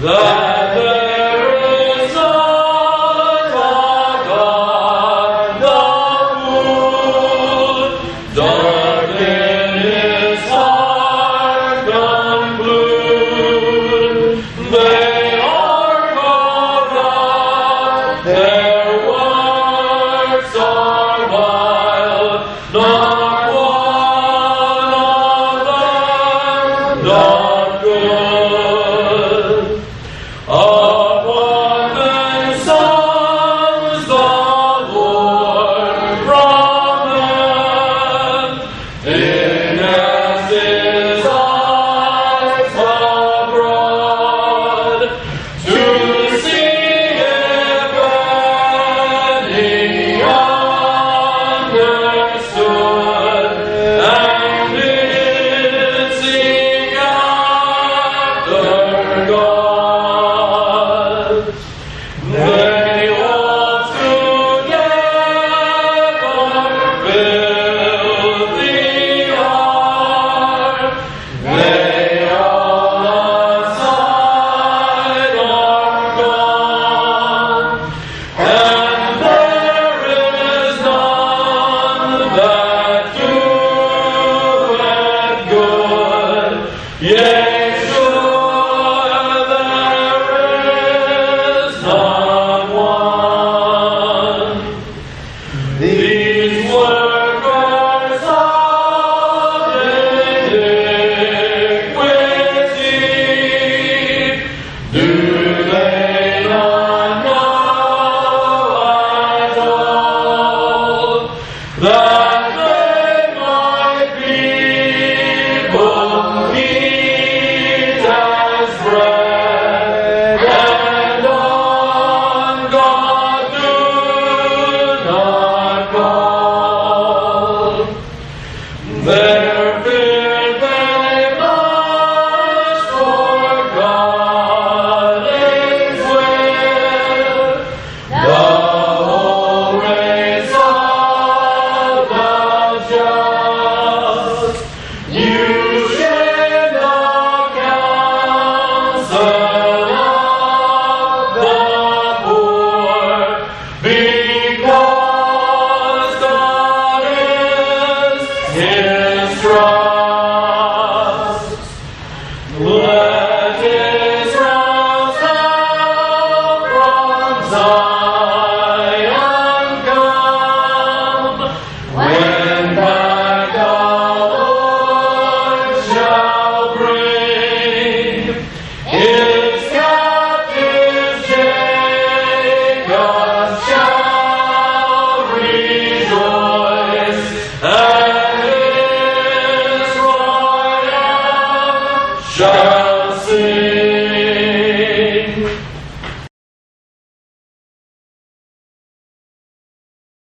that 说。